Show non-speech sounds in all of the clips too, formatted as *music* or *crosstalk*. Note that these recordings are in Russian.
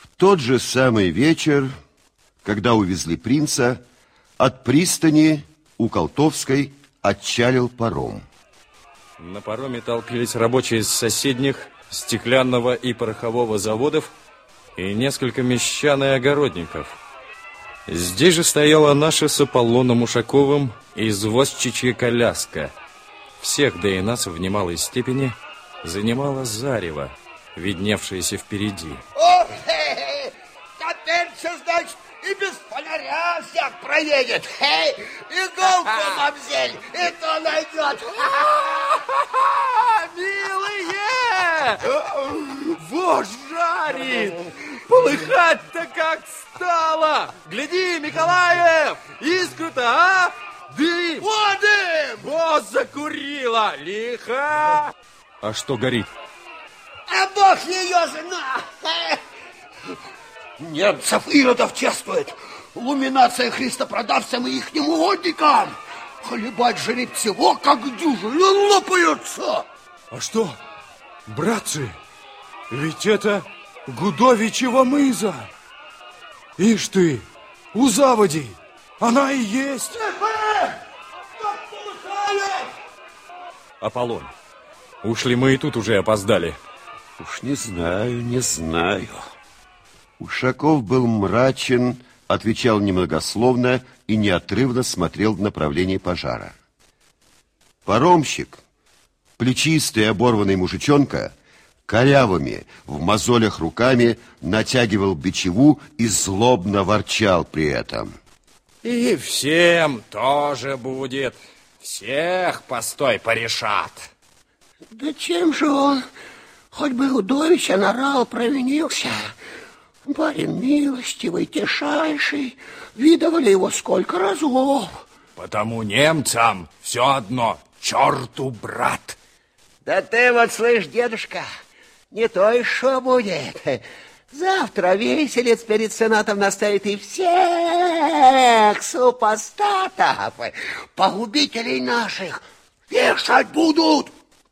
В тот же самый вечер, когда увезли принца, от пристани у Колтовской отчалил паром. На пароме толпились рабочие из соседних стеклянного и порохового заводов и несколько мещан и огородников. Здесь же стояла наша с Аполлоном Ушаковым извозчичья коляска. Всех, да и нас в немалой степени, занимала зарево, видневшееся впереди. О, значит, и без фонаря всех проедет. Хе, иголку мамзель, и то найдет. *laughs* Милые! Вот жарит! Полыхать-то как стало! Гляди, Николаев! Искру-то, а? Дым! О, дым! Вот закурила! Лихо! А что горит? А бог ее зна! Немцев иродов чествует. Луминация христопродавцам и ихним угодникам. Хлебать жеребцево, как дюжи, лопаются. А что, братцы, ведь это Гудовичева мыза. Ишь ты, у заводи, она и есть. Аполлон, ушли мы и тут уже опоздали. Уж не знаю, не знаю. Ушаков был мрачен, отвечал немногословно и неотрывно смотрел в направлении пожара. Паромщик, плечистый оборванный мужичонка, корявыми, в мозолях руками натягивал бичеву и злобно ворчал при этом. И всем тоже будет. Всех постой порешат. Да чем же он, хоть бы Удовича нарал, провинился? Барин милостивый, тишайший, видывали его сколько разлов. Потому немцам все одно, черту брат. Да ты вот слышь, дедушка, не то еще будет. Завтра веселец перед сенатом наставит и всех супостатов, погубителей наших, вешать будут.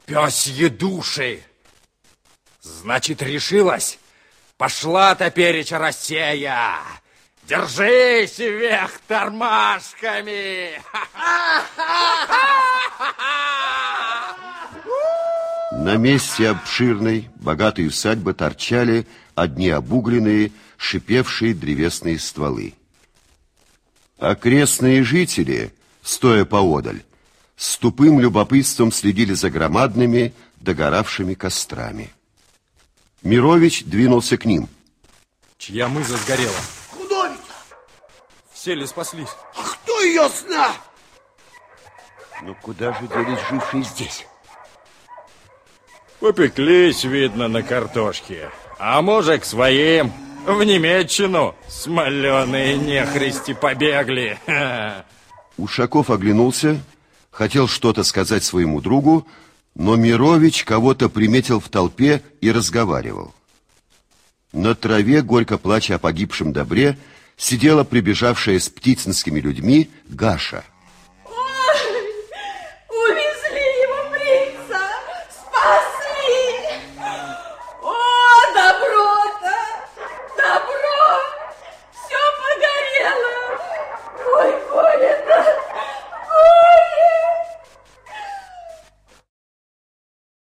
Пёсьи души! Значит, решилась? Пошла топереча Россия! Держись вверх тормашками! На месте обширной, богатой усадьбы торчали одни обугленные, шипевшие древесные стволы. Окрестные жители, стоя поодаль, с тупым любопытством следили за громадными, догоравшими кострами. Мирович двинулся к ним. Чья мыза сгорела? Худовица! Все ли спаслись? А кто ее зна? Ну куда же делись жившие здесь? Попеклись, видно, на картошке. А может, к своим в Немеччину смоленые нехристи побегли. *laughs* Ушаков оглянулся, хотел что-то сказать своему другу, но Мирович кого-то приметил в толпе и разговаривал. На траве, горько плача о погибшем добре, сидела прибежавшая с птицинскими людьми Гаша –